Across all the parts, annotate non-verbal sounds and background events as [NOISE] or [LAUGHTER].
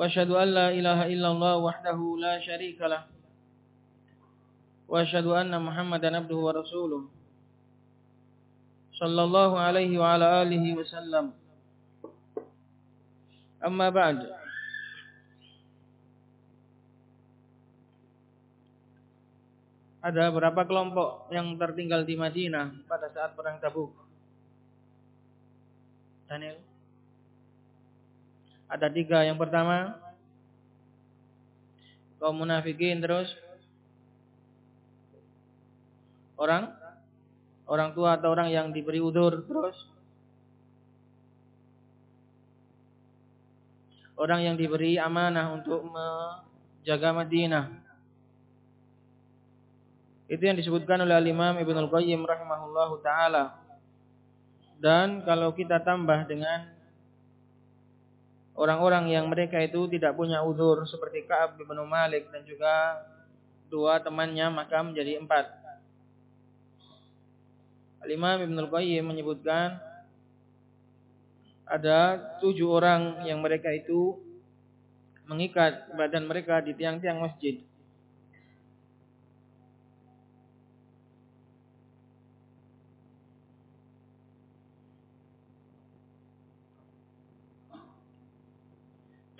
واشهد ان لا اله الا الله وحده لا شريك له واشهد ان محمدا عبده ورسوله صلى الله عليه وعلى اله وسلم اما بعد Ada berapa kelompok yang tertinggal di Madinah pada saat perang Tabuk? Daniel? ada tiga. Yang pertama, kaum munafikin terus orang orang tua atau orang yang diberi udur terus orang yang diberi amanah untuk menjaga Madinah itu yang disebutkan oleh Imam Ibnu Al-Qayyim rahimahullahu taala. Dan kalau kita tambah dengan orang-orang yang mereka itu tidak punya uzur seperti Ka'ab bin Malik dan juga dua temannya maka menjadi empat. Al-Imam Ibn Al-Qayyim menyebutkan ada tujuh orang yang mereka itu mengikat badan mereka di tiang-tiang masjid.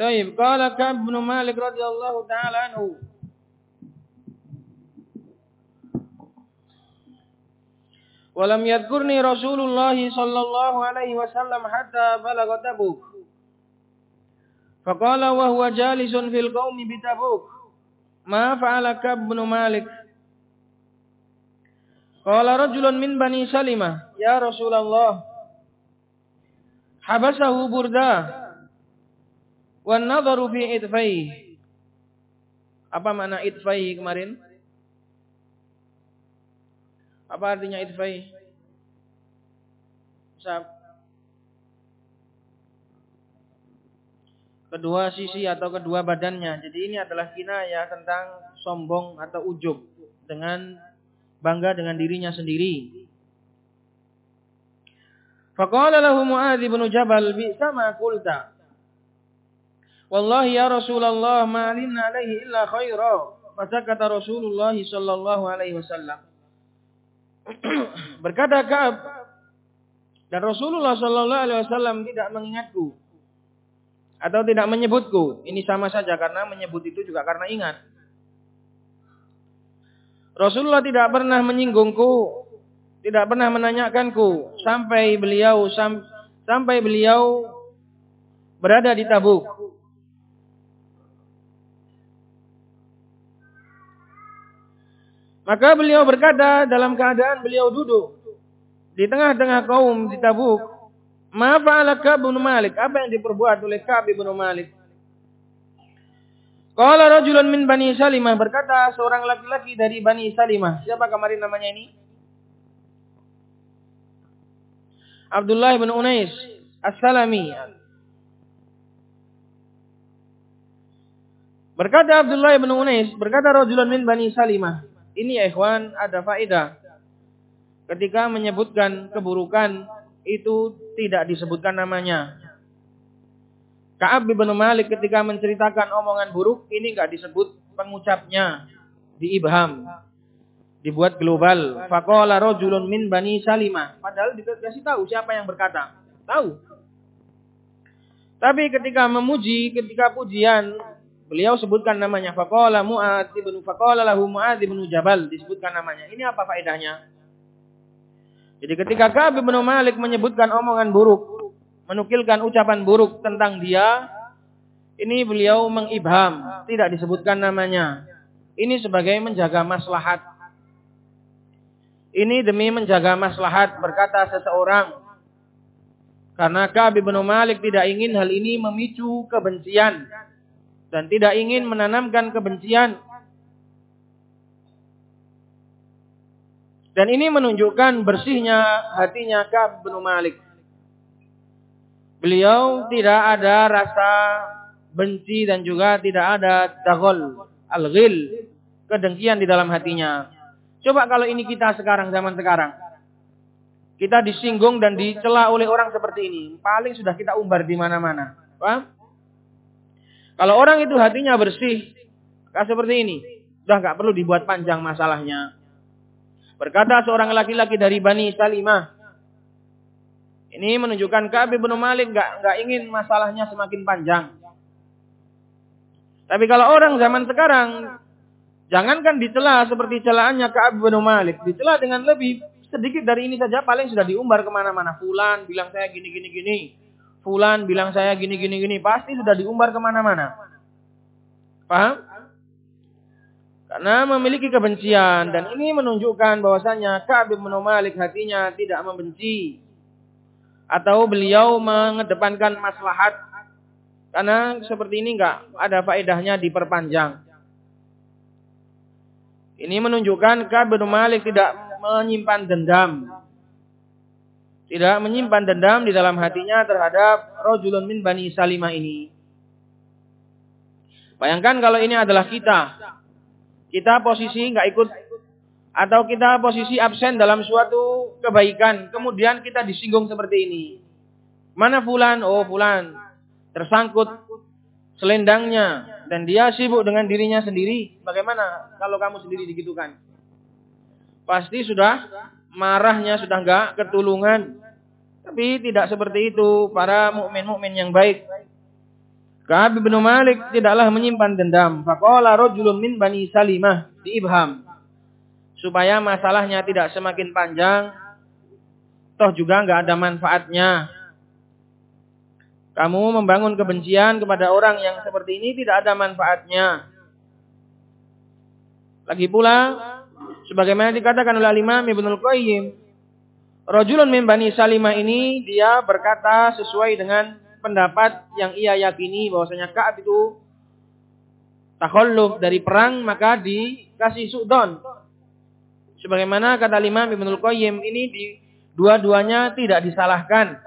Taib qala Ka'b bin Malik radhiyallahu taala anhu Walam yadkurni Rasulullah sallallahu alaihi wasallam hatta balagha Tabuk. Faqala wa huwa jalisun fil qaumi bi Tabuk. Ma fa'ala Ka'b bin Malik? Qala rajulun min Bani Salimah, ya Rasulullah. Habasahu Burdah Wan nadharu fi idfai. Apa makna idfai kemarin? Apa artinya idfai? Sab. Kedua sisi atau kedua badannya. Jadi ini adalah kinayah tentang sombong atau ujub dengan bangga dengan dirinya sendiri. Faqala lahu Mu'adz bin Jabal bi sama qulta. Wallahi ya Rasulullah ma alimna alaihi illa khaira. Fasakata Rasulullah sallallahu alaihi wasallam. [CLEARS THROAT] Berkata Ka'ab dan Rasulullah sallallahu alaihi wasallam tidak mengingatku atau tidak menyebutku. Ini sama saja karena menyebut itu juga karena ingat. Rasulullah tidak pernah menyinggungku, tidak pernah menanyakanku sampai beliau sam, sampai beliau berada di Tabuk. Maka beliau berkata dalam keadaan beliau duduk di tengah-tengah kaum di Tabuk. Ma fa'ala bin Malik? Apa yang diperbuat oleh Ka'b bin Malik? Qala rajulun min Bani Salimah berkata seorang laki-laki dari Bani Salimah. Siapa kemarin namanya ini? Abdullah bin Unais As-Salami. Berkata Abdullah bin Unais, berkata rajulun min Bani Salimah. Ini ya ikhwan ada faedah. Ketika menyebutkan keburukan itu tidak disebutkan namanya. Ka'ab bin Malik ketika menceritakan omongan buruk ini enggak disebut pengucapnya di ibham. Dibuat global. Faqala rajulun min Bani Salimah. Padahal dikasih tahu siapa yang berkata. Tahu. Tapi ketika memuji, ketika pujian Beliau sebutkan namanya faqala Mu'adz bin faqala lahu Mu'adz bin Jabal disebutkan namanya. Ini apa faedahnya? Jadi ketika Ka'ab bin Malik menyebutkan omongan buruk, menukilkan ucapan buruk tentang dia, ini beliau mengibham, tidak disebutkan namanya. Ini sebagai menjaga maslahat. Ini demi menjaga maslahat berkata seseorang. Karena Ka'ab bin Malik tidak ingin hal ini memicu kebencian dan tidak ingin menanamkan kebencian. Dan ini menunjukkan bersihnya hatinya Ka'ab bin Malik. Beliau tidak ada rasa benci dan juga tidak ada taghol, al-ghil, kedengkian di dalam hatinya. Coba kalau ini kita sekarang, zaman sekarang. Kita disinggung dan dicela oleh orang seperti ini. Paling sudah kita umbar di mana-mana. Paham? Kalau orang itu hatinya bersih, kayak seperti ini. Sudah nggak perlu dibuat panjang masalahnya. Berkata seorang laki-laki dari Bani Salimah. Ini menunjukkan Ka'ab bin Malik nggak nggak ingin masalahnya semakin panjang. Tapi kalau orang zaman sekarang Jangankan dicela seperti celaannya Ka'ab bin Malik. Dicela dengan lebih sedikit dari ini saja paling sudah diumbar ke mana-mana. Fulan bilang saya gini gini gini. Fulan bilang saya gini gini gini. Pasti sudah diumbar ke mana-mana. Paham? Karena memiliki kebencian. Dan ini menunjukkan bahwasanya Ka'ab bin Malik hatinya tidak membenci. Atau beliau mengedepankan maslahat. Karena seperti ini enggak ada faedahnya diperpanjang. Ini menunjukkan Ka'ab bin Malik tidak menyimpan dendam. Tidak menyimpan dendam di dalam hatinya terhadap rojulun min Bani Salimah ini. Bayangkan kalau ini adalah kita. Kita posisi nggak ikut atau kita posisi absen dalam suatu kebaikan, kemudian kita disinggung seperti ini. Mana fulan? Oh, fulan tersangkut selendangnya dan dia sibuk dengan dirinya sendiri, bagaimana kalau kamu sendiri digitukan? Pasti sudah marahnya sudah enggak ketulungan. Tapi tidak seperti itu para mukmin-mukmin yang baik. Ka'ab bin Malik tidaklah menyimpan dendam. Faqala rajulun min Bani Salimah di Ibham. Supaya masalahnya tidak semakin panjang. Toh juga enggak ada manfaatnya. Kamu membangun kebencian kepada orang yang seperti ini tidak ada manfaatnya. Lagi pula, sebagaimana dikatakan oleh Imam Ibnul Qayyim, Rajulun min Bani Salimah ini dia berkata sesuai dengan pendapat yang ia yakini bahwasanya Ka'ab itu takhalluf dari perang maka dikasih su'don. Sebagaimana kata Imam Ibnul Qayyim ini di dua-duanya tidak disalahkan.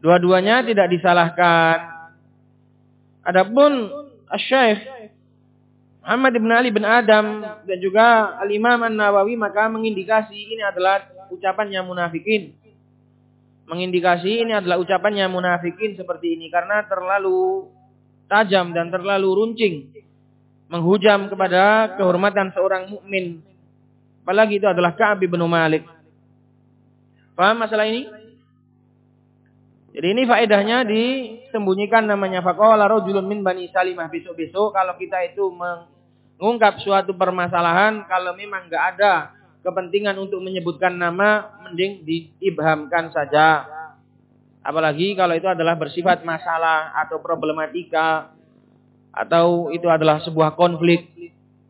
Dua-duanya tidak disalahkan. Adapun Syekh Muhammad bin Ali bin Adam dan juga Al-Imam An-Nawawi maka mengindikasi ini adalah ucapannya munafikin. Mengindikasi ini adalah ucapannya munafikin seperti ini karena terlalu tajam dan terlalu runcing menghujam kepada kehormatan seorang mukmin. Apalagi itu adalah Ka'ab bin Malik. Paham masalah ini? Jadi ini faedahnya disembunyikan namanya faqala rajulun min bani Salimah besok-besok kalau kita itu mengungkap suatu permasalahan kalau memang enggak ada kepentingan untuk menyebutkan nama mending diibhamkan saja. Apalagi kalau itu adalah bersifat masalah atau problematika atau itu adalah sebuah konflik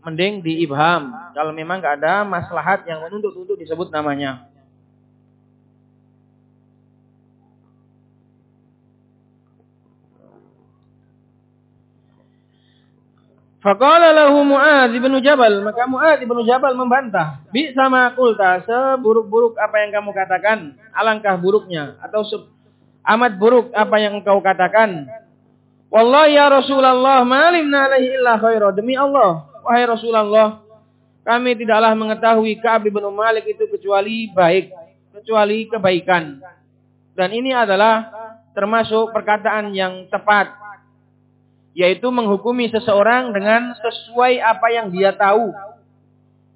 mending diibham kalau memang enggak ada maslahat yang menuntut untuk disebut namanya. Faqala lahu Mu'adz bin Jabal, maka Mu'adz bin Jabal membantah, "Bi sama kulta, seburuk-buruk apa yang kamu katakan, alangkah buruknya atau amat buruk apa yang engkau katakan." Wallahi ya Rasulullah, malimna alaihi illa khaira. Demi Allah, wahai Rasulullah, kami tidaklah mengetahui Ka'ab bin Malik itu kecuali baik, kecuali kebaikan. Dan ini adalah termasuk perkataan yang tepat yaitu menghukumi seseorang dengan sesuai apa yang dia tahu.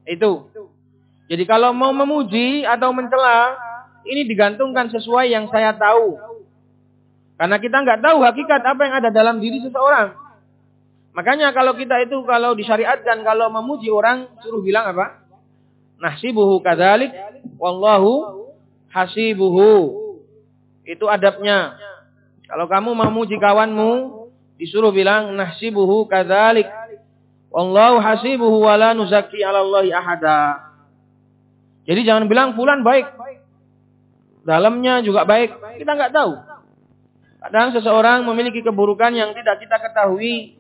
Itu. Jadi kalau mau memuji atau mencela, ini digantungkan sesuai yang saya tahu. Karena kita nggak tahu hakikat apa yang ada dalam diri seseorang. Makanya kalau kita itu kalau disyariatkan kalau memuji orang suruh bilang apa? Nahsibuhu kadzalik wallahu hasibuhu. Itu adabnya. Kalau kamu memuji kawanmu, disuruh bilang nahsibuhu kadzalik wallahu hasibuhu wala nuzakki 'ala ahada. Jadi jangan bilang fulan baik. Dalamnya juga baik. Kita nggak tahu. Kadang seseorang memiliki keburukan yang tidak kita ketahui,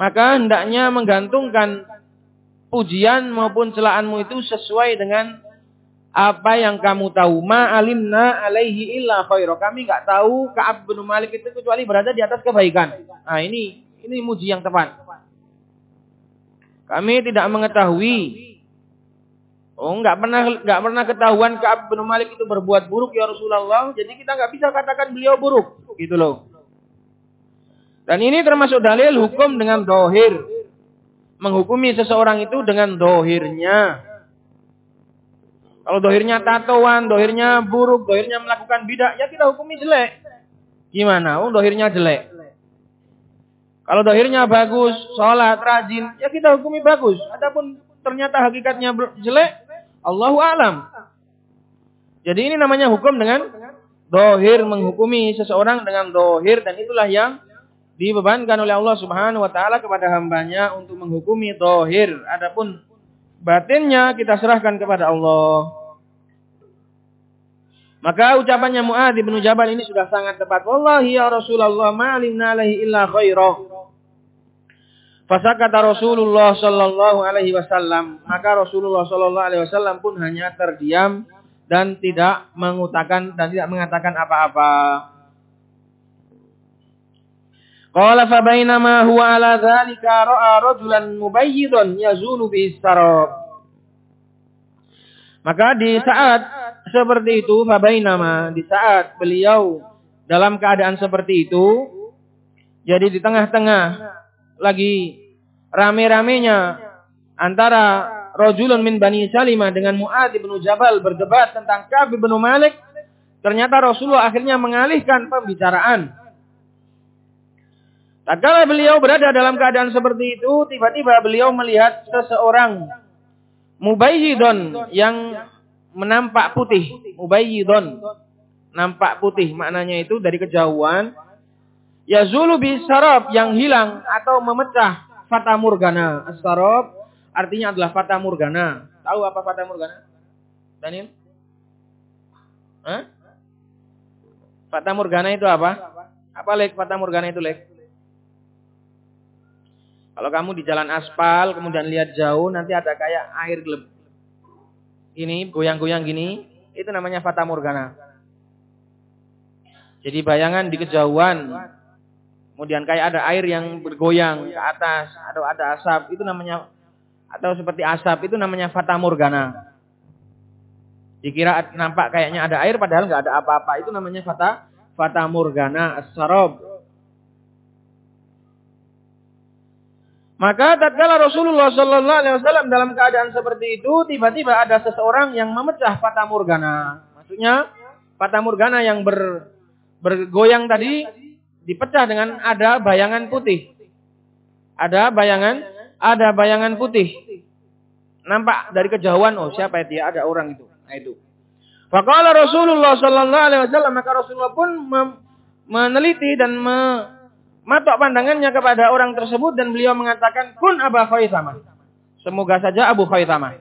maka hendaknya menggantungkan pujian maupun celaanmu itu sesuai dengan apa yang kamu tahu. Ma alimna alaihi illa khaira. Kami nggak tahu Ka'ab bin Malik itu kecuali berada di atas kebaikan. Nah, ini ini muji yang tepat. Kami tidak mengetahui Oh, nggak pernah nggak pernah ketahuan Ka'ab bin Malik itu berbuat buruk ya Rasulullah. Jadi kita nggak bisa katakan beliau buruk, gitu loh. Dan ini termasuk dalil hukum dengan dohir. Menghukumi seseorang itu dengan dohirnya. Kalau dohirnya tatoan, dohirnya buruk, dohirnya melakukan bidak, ya kita hukumi jelek. Gimana? Oh, dohirnya jelek. Kalau dohirnya bagus, sholat, rajin, ya kita hukumi bagus. Adapun ternyata hakikatnya jelek, Allahu alam. Jadi ini namanya hukum dengan dohir menghukumi seseorang dengan dohir dan itulah yang dibebankan oleh Allah Subhanahu Wa Taala kepada hambanya untuk menghukumi dohir. Adapun batinnya kita serahkan kepada Allah. Maka ucapannya Mu'ad bin Jabal ini sudah sangat tepat. Wallahi ya Rasulullah ma'alimna alaihi illa khairah. Fasakata Rasulullah Sallallahu Alaihi Wasallam. Maka Rasulullah Sallallahu Alaihi Wasallam pun hanya terdiam dan tidak mengutakan dan tidak mengatakan apa-apa. Qala fa bainama huwa ala dzalika ra'a rajulan mubayyidan yazulu bi Maka di saat seperti itu fa bainama di saat beliau dalam keadaan seperti itu jadi di tengah-tengah lagi rame-ramenya antara rojulun min Bani Salimah dengan Mu'ad bin Jabal berdebat tentang Ka'ab bin Malik, ternyata Rasulullah akhirnya mengalihkan pembicaraan. Tak kala beliau berada dalam keadaan seperti itu, tiba-tiba beliau melihat seseorang mubayyidon yang menampak putih. Mubayyidon, nampak putih. Maknanya itu dari kejauhan Yazulu sarab yang hilang atau memecah fata morgana. As-sarab artinya adalah fata morgana. Tahu apa fata morgana? Daniel? Hah? Fata morgana itu apa? Apa lek fata morgana itu lek? Kalau kamu di jalan aspal kemudian lihat jauh nanti ada kayak air. Ini goyang-goyang gini, itu namanya fata morgana. Jadi bayangan di kejauhan Kemudian kayak ada air yang bergoyang ke atas atau ada asap, itu namanya atau seperti asap itu namanya fata morgana. Dikira nampak kayaknya ada air padahal nggak ada apa-apa. Itu namanya fata fata morgana as-sarab. Maka tatkala Rasulullah Shallallahu Alaihi Wasallam dalam keadaan seperti itu, tiba-tiba ada seseorang yang memecah fata morgana. Maksudnya fata morgana yang ber, bergoyang tadi dipecah dengan ada bayangan putih. Ada bayangan, ada bayangan putih. Nampak dari kejauhan, oh siapa dia? Ada orang itu. Nah itu. Faqala Rasulullah sallallahu alaihi wasallam maka Rasulullah pun meneliti dan mematok pandangannya kepada orang tersebut dan beliau mengatakan kun Abu Khaisamah. Semoga saja Abu Khaisamah.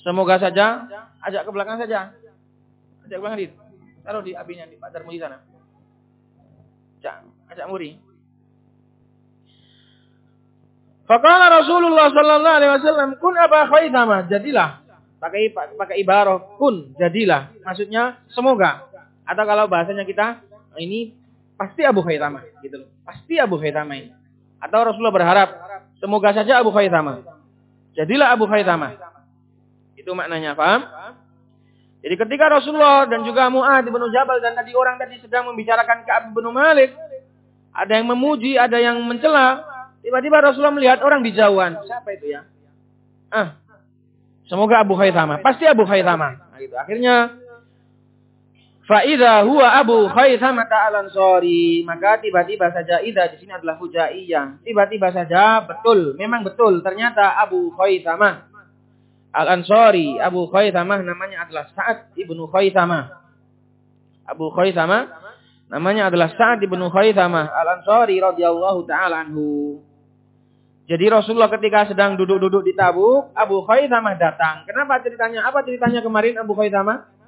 Semoga saja ajak ke belakang saja. Ajak ke belakang di taruh di apinya di Pak Darmo di sana. Ajak, ajak muri. Fakala Rasulullah sallallahu alaihi wasallam, "Kun Aba Khaithamah." Jadilah. Pakai pakai ibarah kun, jadilah. Maksudnya semoga. Atau kalau bahasanya kita ini pasti Abu Khaithamah gitu loh. Pasti Abu Khaithamah ini. Atau Rasulullah berharap semoga saja Abu Khaithamah. Jadilah Abu Khaithamah. Itu maknanya, paham? Jadi ketika Rasulullah dan juga Mu'ad bin Jabal dan tadi orang tadi sedang membicarakan Ka'ab bin Malik, ada yang memuji, ada yang mencela, tiba-tiba Rasulullah melihat orang di jauhan. Siapa itu ya? Ah, semoga Abu Khaythama. Pasti Abu Khaythama. Nah, gitu. Akhirnya Fa'idha huwa Abu Khaythama ta'alan sorry. Maka tiba-tiba saja idha di sini adalah hujaiyah. Tiba-tiba saja betul, memang betul. Ternyata Abu Khaythama Al-Ansari, Abu Khaythamah namanya adalah Sa'ad ibnu Khaythamah. Abu Khaythamah namanya adalah Sa'ad ibnu Khaythamah Al-Ansari radhiyallahu taala anhu. Jadi Rasulullah ketika sedang duduk-duduk di Tabuk, Abu Khaythamah datang. Kenapa ceritanya? Apa ceritanya kemarin Abu Khaythamah?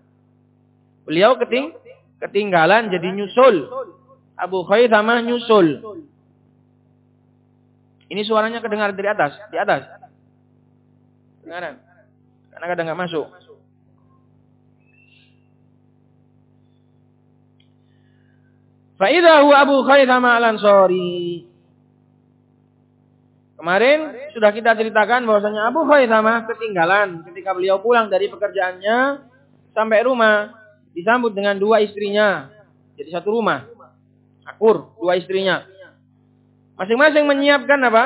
Beliau keting ketinggalan jadi nyusul. Abu Khaisamah nyusul. Ini suaranya kedengar dari atas, di atas. Kedengaran. Karena kadang nggak masuk. Faidahu Abu Khaisamah al-Ansari. Kemarin sudah kita ceritakan bahwasanya Abu Khaisamah ketinggalan ketika beliau pulang dari pekerjaannya sampai rumah disambut dengan dua istrinya. Jadi satu rumah. Akur, dua istrinya. Masing-masing menyiapkan apa?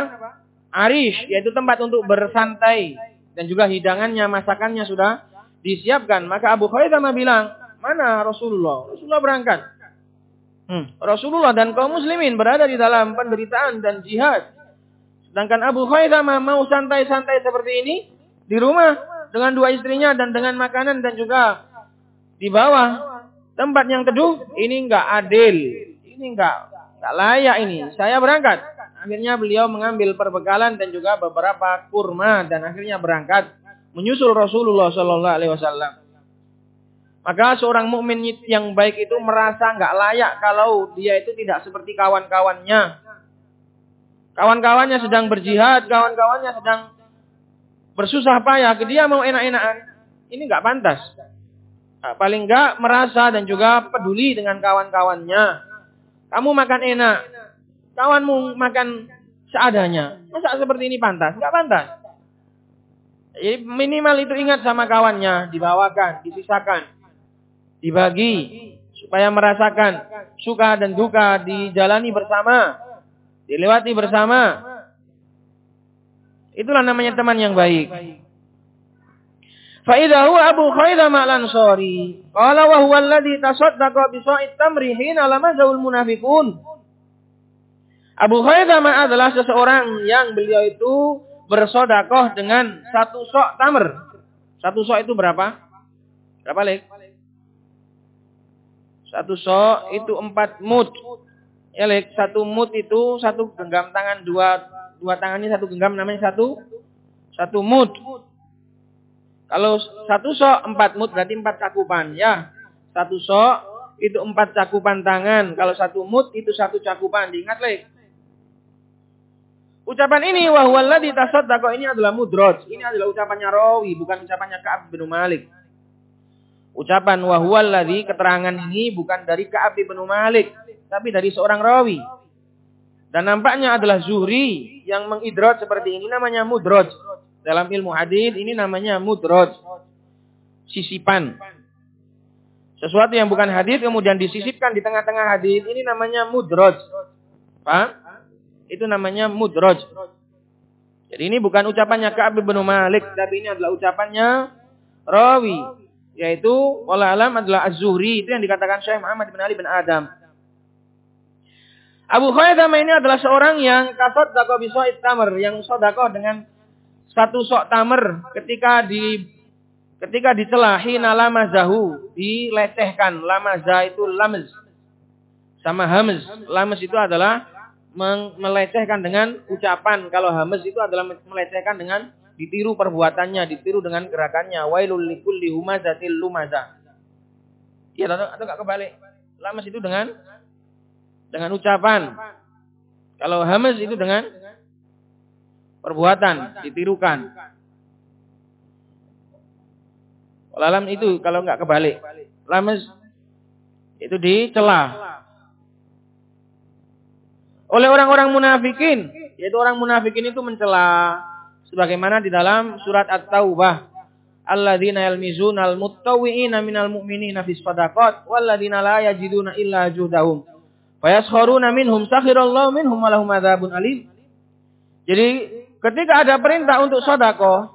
Arish, yaitu tempat untuk bersantai dan juga hidangannya, masakannya sudah disiapkan. Maka Abu Khaisamah bilang, "Mana Rasulullah?" Rasulullah berangkat. Hmm. Rasulullah dan kaum muslimin berada di dalam penderitaan dan jihad. Sedangkan Abu Khaisamah mau santai-santai seperti ini di rumah dengan dua istrinya dan dengan makanan dan juga di bawah tempat yang teduh, ini enggak adil. Ini enggak enggak layak ini. Saya berangkat. Akhirnya beliau mengambil perbekalan dan juga beberapa kurma dan akhirnya berangkat menyusul Rasulullah Shallallahu Alaihi Wasallam. Maka seorang mukmin yang baik itu merasa enggak layak kalau dia itu tidak seperti kawan-kawannya Kawan-kawannya sedang berjihad, kawan-kawannya sedang bersusah payah, dia mau enak-enakan. Ini nggak pantas. Nah, paling nggak merasa dan juga peduli dengan kawan-kawannya. Kamu makan enak, kawanmu makan seadanya. Masa seperti ini pantas? Nggak pantas. Jadi minimal itu ingat sama kawannya, dibawakan, disisakan, dibagi supaya merasakan suka dan duka dijalani bersama dilewati bersama. Itulah namanya teman yang baik. Faidah huwa Abu Khairam al-Ansari. Qala wa huwa alladhi tasaddaqa bi sa'id tamri hina lamazahul munafiqun. Abu Khairam adalah seseorang yang beliau itu bersodakoh dengan satu sok tamr. Satu sok itu berapa? Berapa lek? Satu sok itu empat mut. Ya, lek, satu mut itu satu genggam tangan dua dua tangan ini satu genggam namanya satu satu mut. Kalau satu sok empat mut berarti empat cakupan ya. Satu sok itu empat cakupan tangan. Kalau satu mut itu satu cakupan. Diingat lek. Ucapan ini wahwalladzi tasaddaqa ini adalah mudroj. Ini adalah ucapannya rawi, bukan ucapannya Ka'ab bin Malik. Ucapan wahwalladzi keterangan ini bukan dari Ka'ab bin Malik tapi dari seorang rawi. Dan nampaknya adalah Zuhri yang mengidrot seperti ini namanya mudroj. Dalam ilmu hadis ini namanya mudroj. Sisipan. Sesuatu yang bukan hadis kemudian disisipkan di tengah-tengah hadis ini namanya mudroj. Pak? Itu namanya mudroj. Jadi ini bukan ucapannya Ka'ab bin Malik, tapi ini adalah ucapannya rawi, yaitu wala alam adalah Az-Zuhri, itu yang dikatakan Syekh Muhammad bin Ali bin Adam. Abu Khaisamah ini adalah seorang yang kasot dako bisoid tamer, yang sodako dengan satu sok tamer ketika di ketika dicelahi nalama zahu, dilecehkan. Lamazah itu lamaz. Sama hamz. Lamaz itu adalah melecehkan dengan ucapan. Kalau hamz itu adalah melecehkan dengan ditiru perbuatannya, ditiru dengan gerakannya. Wailul likulli humazatil lumazah. Iya atau, enggak kebalik? Lamaz itu dengan dengan ucapan. Kalau hamas itu dengan perbuatan, ditirukan. Lalam itu kalau enggak kebalik. Lamas itu dicela. Oleh orang-orang munafikin, yaitu orang munafikin itu mencela sebagaimana di dalam surat At-Taubah. Alladzina yalmizuna al-muttawwi'ina minal mu'minina fis shadaqat walladzina la yajiduna illa juhdahum Fayaskharuna minhum sakhirallahu minhum walahum adzabun alim. Jadi ketika ada perintah untuk sodako,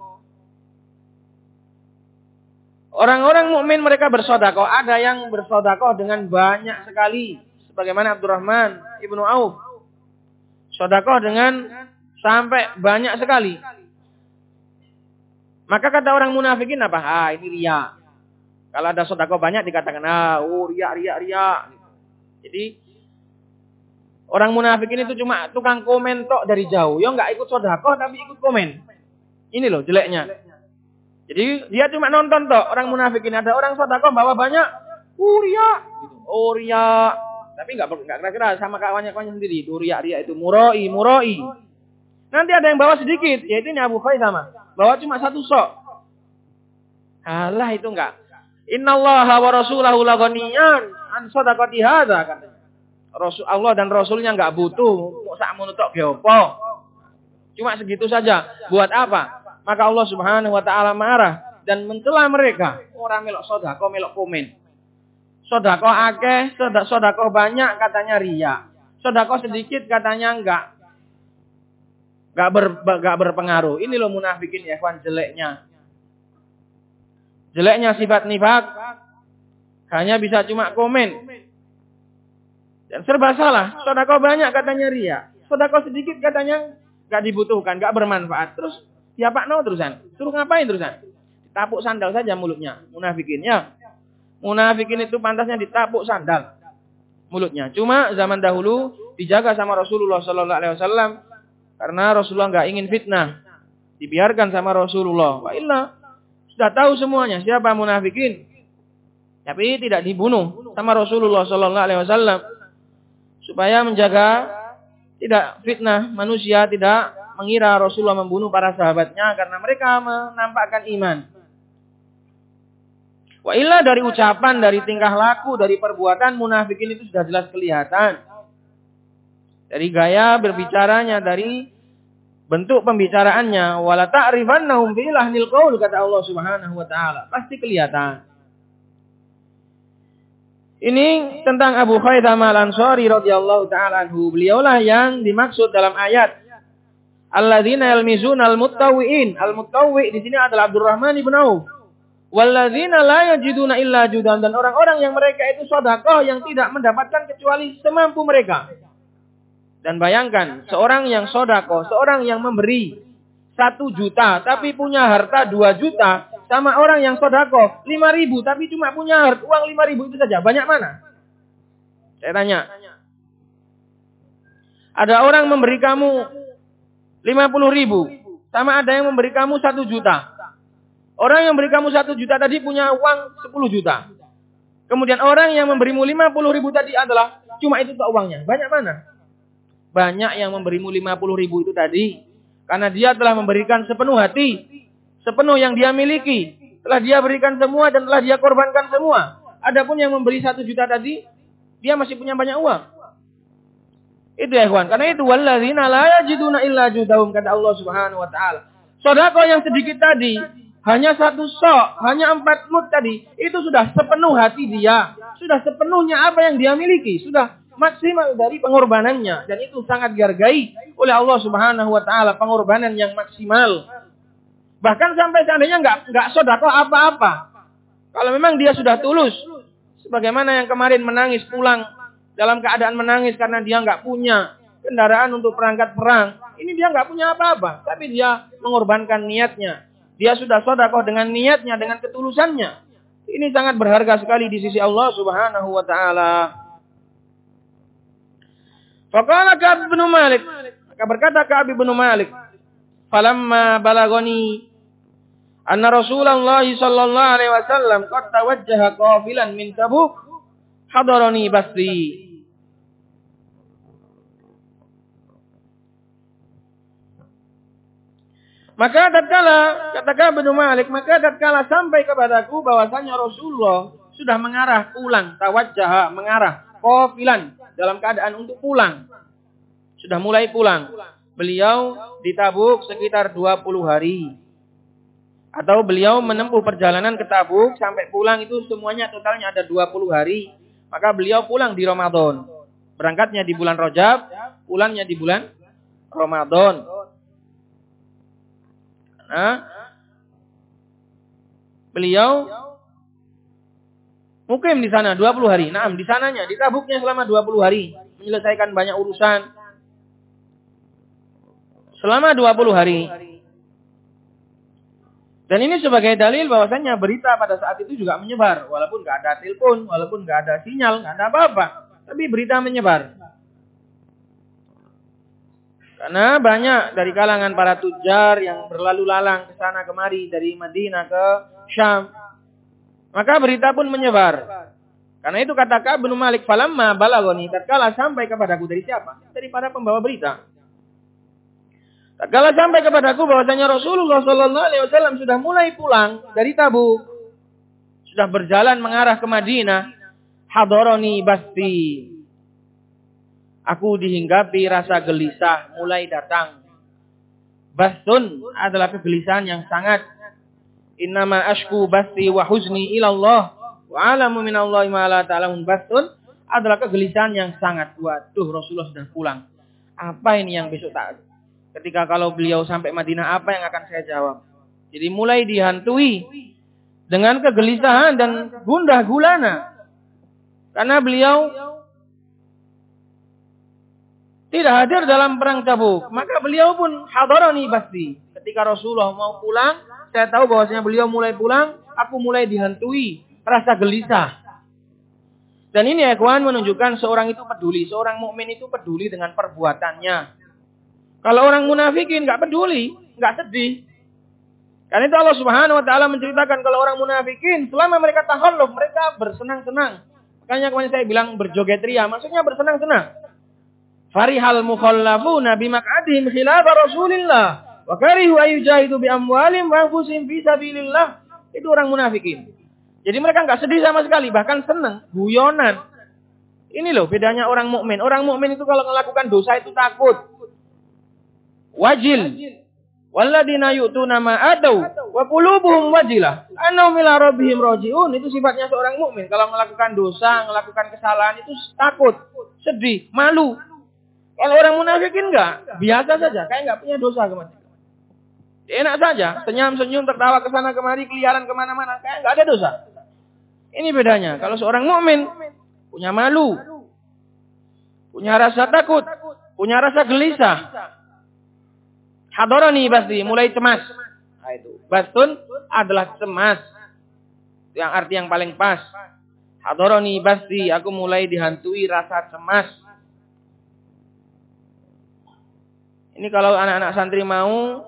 orang-orang mukmin mereka bersodako. Ada yang bersodako dengan banyak sekali, sebagaimana Abdurrahman ibnu Auf. Sodako dengan sampai banyak sekali. Maka kata orang munafikin apa? Ah ini ria. Kalau ada sodako banyak dikatakan ah oh ria ria ria. Jadi Orang munafik ini tuh cuma tukang komen tok dari jauh. Ya nggak ikut sodakoh tapi ikut komen. Ini loh jeleknya. Jadi dia cuma nonton tok orang munafik ini. Ada orang sodakoh bawa banyak. Uria, gitu. Oh ria. Tapi nggak nggak kira-kira sama kawannya-kawannya sendiri. Itu ria, itu muroi, muroi. Nanti ada yang bawa sedikit, yaitu ini Abu sama. Bawa cuma satu sok. Alah itu enggak. Allah wa rasulahu laghaniyan an sadaqati hadza katanya. Rasul Allah dan Rasulnya enggak butuh mau sak menutuk geopo. Cuma segitu saja. Buat apa? Maka Allah Subhanahu wa taala marah dan mencela mereka. Orang melok sedekah, melok komen. Sedekah akeh, sedekah banyak katanya ria. Sedekah sedikit katanya enggak. Enggak ber, gak berpengaruh. Ini loh munafikin ya, kawan jeleknya. Jeleknya sifat nifak hanya bisa cuma komen. Dan serba salah. Sedekah banyak katanya ria. Sedekah sedikit katanya enggak dibutuhkan, enggak bermanfaat. Terus siapa no terusan? Suruh ngapain terusan? Tapuk sandal saja mulutnya. Munafikin ya. Munafikin itu pantasnya ditapuk sandal mulutnya. Cuma zaman dahulu dijaga sama Rasulullah Sallallahu Alaihi Wasallam karena Rasulullah nggak ingin fitnah. Dibiarkan sama Rasulullah. Wa illa sudah tahu semuanya siapa munafikin. Tapi tidak dibunuh sama Rasulullah Sallallahu Alaihi Wasallam supaya menjaga tidak fitnah manusia tidak mengira Rasulullah membunuh para sahabatnya karena mereka menampakkan iman. Wa illa dari ucapan, dari tingkah laku, dari perbuatan munafikin itu sudah jelas kelihatan. Dari gaya berbicaranya, dari bentuk pembicaraannya, wala ta'rifannahum bi lahnil qaul kata Allah Subhanahu wa taala. Pasti kelihatan. Ini tentang Abu Khaitham al-Ansari radhiyallahu taala anhu. Beliaulah yang dimaksud dalam ayat Alladzina yalmizuna al-muttawwi'in. Al-muttawwi' di sini adalah Abdurrahman ibn Auf. Walladzina la yajiduna illa judan dan orang-orang yang mereka itu sedekah yang tidak mendapatkan kecuali semampu mereka. Dan bayangkan seorang yang sodako, seorang yang memberi satu juta tapi punya harta dua juta sama orang yang sodako lima ribu tapi cuma punya uang lima ribu itu saja banyak mana? Saya tanya. Ada orang memberi kamu lima puluh ribu sama ada yang memberi kamu satu juta. Orang yang beri kamu satu juta tadi punya uang sepuluh juta. Kemudian orang yang memberimu lima puluh ribu tadi adalah cuma itu tuh uangnya. Banyak mana? Banyak yang memberimu lima puluh ribu itu tadi. Karena dia telah memberikan sepenuh hati. Sepenuh yang dia miliki. Telah dia berikan semua dan telah dia korbankan semua. Adapun yang memberi satu juta tadi, dia masih punya banyak uang. Itu ya kawan. Karena itu walladzina la yajiduna illa judahum kata Allah Subhanahu wa taala. Sedekah yang sedikit tadi hanya satu sok, hanya empat mut tadi, itu sudah sepenuh hati dia. Sudah sepenuhnya apa yang dia miliki. Sudah maksimal dari pengorbanannya. Dan itu sangat dihargai oleh Allah subhanahu wa ta'ala. Pengorbanan yang maksimal. Bahkan sampai seandainya nggak nggak sodako apa-apa. Kalau memang dia sudah tulus. Sebagaimana yang kemarin menangis pulang. Dalam keadaan menangis karena dia nggak punya kendaraan untuk perangkat perang. Ini dia nggak punya apa-apa. Tapi dia mengorbankan niatnya dia sudah sodakoh dengan niatnya, dengan ketulusannya. Ini sangat berharga sekali di sisi Allah subhanahu wa ta'ala. Faqala Ka'ab bin Malik. Maka berkata Ka'ab bin Malik. Falamma balagoni anna Rasulullah sallallahu alaihi wasallam qad tawajjaha qafilan min Tabuk hadarani Basri Maka tatkala katakan Ibnu Malik, maka tatkala sampai kepadaku bahwasanya Rasulullah sudah mengarah pulang, tawajjah mengarah qafilan dalam keadaan untuk pulang. Sudah mulai pulang. Beliau di Tabuk sekitar 20 hari. Atau beliau menempuh perjalanan ke Tabuk sampai pulang itu semuanya totalnya ada 20 hari. Maka beliau pulang di Ramadan. Berangkatnya di bulan Rajab, pulangnya di bulan Ramadan. Hah? Beliau mukim di sana 20 hari. Nah, di sananya, di tabuknya selama 20 hari. Menyelesaikan banyak urusan. Selama 20 hari. Dan ini sebagai dalil bahwasanya berita pada saat itu juga menyebar. Walaupun nggak ada telepon, walaupun nggak ada sinyal, nggak ada apa-apa. Tapi berita menyebar. Karena banyak dari kalangan para tujar yang berlalu lalang ke sana kemari dari Madinah ke Syam. Maka berita pun menyebar. Karena itu kata Ka'ab bin Malik, "Falamma balagoni tatkala sampai kepadaku dari siapa? Dari para pembawa berita. Tatkala sampai kepadaku bahwasanya Rasulullah Shallallahu alaihi wasallam sudah mulai pulang dari Tabuk, sudah berjalan mengarah ke Madinah, hadaroni basti. Aku dihinggapi rasa gelisah mulai datang. Bastun adalah kegelisahan yang sangat. Innama ashku basti wa huzni ilallah Wa alamu minallahi ma la ta'lamun bastun adalah kegelisahan yang sangat kuat. Tuh Rasulullah sudah pulang. Apa ini yang besok tak ketika kalau beliau sampai Madinah apa yang akan saya jawab? Jadi mulai dihantui dengan kegelisahan dan gundah gulana. Karena beliau tidak hadir dalam perang Tabuk. Maka beliau pun hadarani pasti. Ketika Rasulullah mau pulang, saya tahu bahwasanya beliau mulai pulang, aku mulai dihantui rasa gelisah. Dan ini kawan menunjukkan seorang itu peduli, seorang mukmin itu peduli dengan perbuatannya. Kalau orang munafikin nggak peduli, nggak sedih. Karena itu Allah Subhanahu wa taala menceritakan kalau orang munafikin selama mereka tahalluf, mereka bersenang-senang. Makanya kemarin saya bilang berjoget ria, maksudnya bersenang-senang. Farihal mukhallafuna bimak'adihim khilaf Rasulillah wa karihu ayyujahidu bi amwalim wa anfusihim fi sabilillah. Itu orang munafikin. Jadi mereka nggak sedih sama sekali, bahkan senang, guyonan. Ini loh bedanya orang mukmin. Orang mukmin itu kalau melakukan dosa itu takut. Wajil. Walladina yu'tuna ma adau wa qulubuhum wajilah. Annahum ila rabbihim rajiun. Itu sifatnya seorang mukmin. Kalau melakukan dosa, melakukan kesalahan itu takut, sedih, malu. Kalau orang munafikin enggak, biasa saja, kayak enggak punya dosa ke mana. Enak saja, senyum-senyum, tertawa ke sana kemari, keliaran ke mana-mana, kayak enggak ada dosa. Ini bedanya. Kalau seorang mukmin punya malu, punya rasa takut, punya rasa gelisah. Hadorani pasti mulai cemas. Nah, itu. Bastun adalah cemas. Yang arti yang paling pas. Hadorani pasti aku mulai dihantui rasa cemas. Ini kalau anak-anak santri mau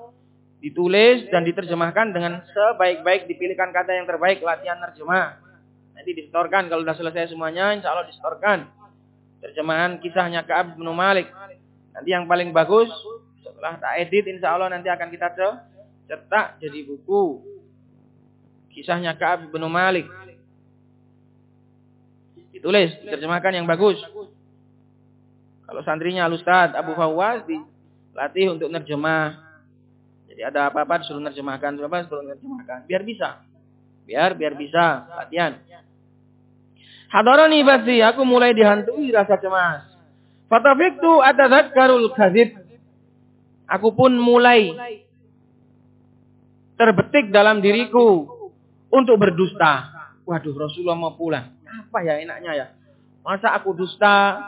ditulis dan diterjemahkan dengan sebaik-baik dipilihkan kata yang terbaik latihan terjemah. Nanti distorkan kalau sudah selesai semuanya, insya Allah distorkan. Terjemahan kisahnya Kaab bin Malik. Nanti yang paling bagus setelah tak edit, insya Allah nanti akan kita cetak jadi buku. Kisahnya Kaab bin Malik. Ditulis, diterjemahkan yang bagus. Kalau santrinya Al-Ustaz Abu Fawaz dilatih untuk nerjemah. Jadi ada apa-apa disuruh nerjemahkan, apa disuruh nerjemahkan. Biar bisa. Biar biar bisa latihan. Hadarani basi, aku mulai dihantui rasa cemas. Fatafiktu atadzakkarul kadzib. Aku pun mulai terbetik dalam diriku untuk berdusta. Waduh, Rasulullah mau pulang. Apa ya enaknya ya? Masa aku dusta?